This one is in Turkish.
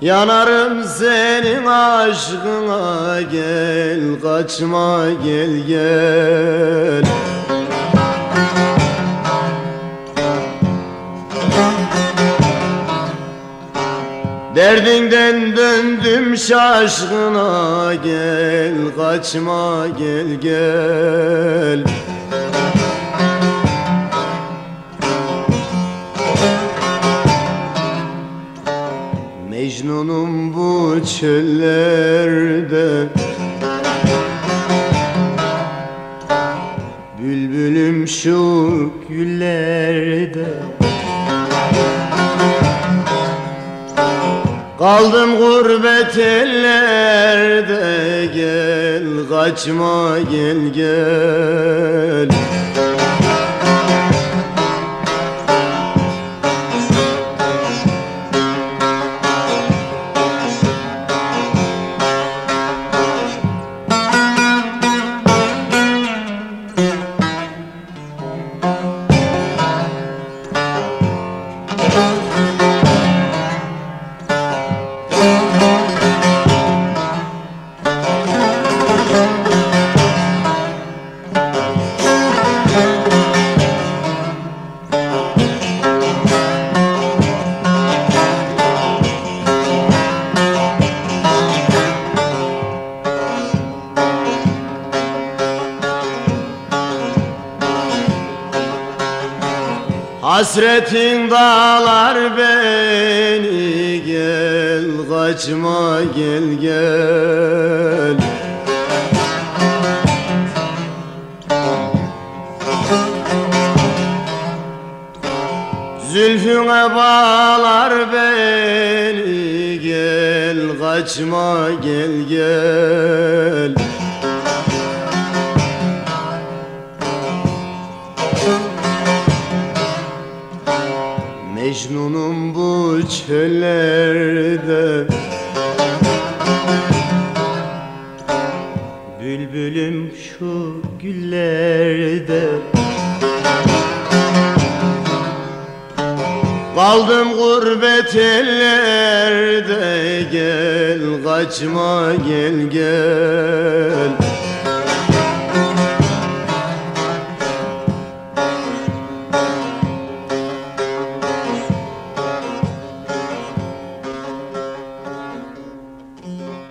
Yanarım senin aşkına gel kaçma gel gel. Derdinden döndüm şaşkına gel kaçma gel gel Mecnunum bu çöllerde. Bülbülüm şu güllerde. Kaldım gurbet ellerde. Gel kaçma gel gel Hasretin dağlar beni gel kaçma gel gel. Zülfüne bağlar beni gel kaçma gel gel Mecnunum bu çöllerde. Bülbülüm şu güllerde. Kaldım gurbet ellerde. Gel kaçma gel gel Mm-hmm.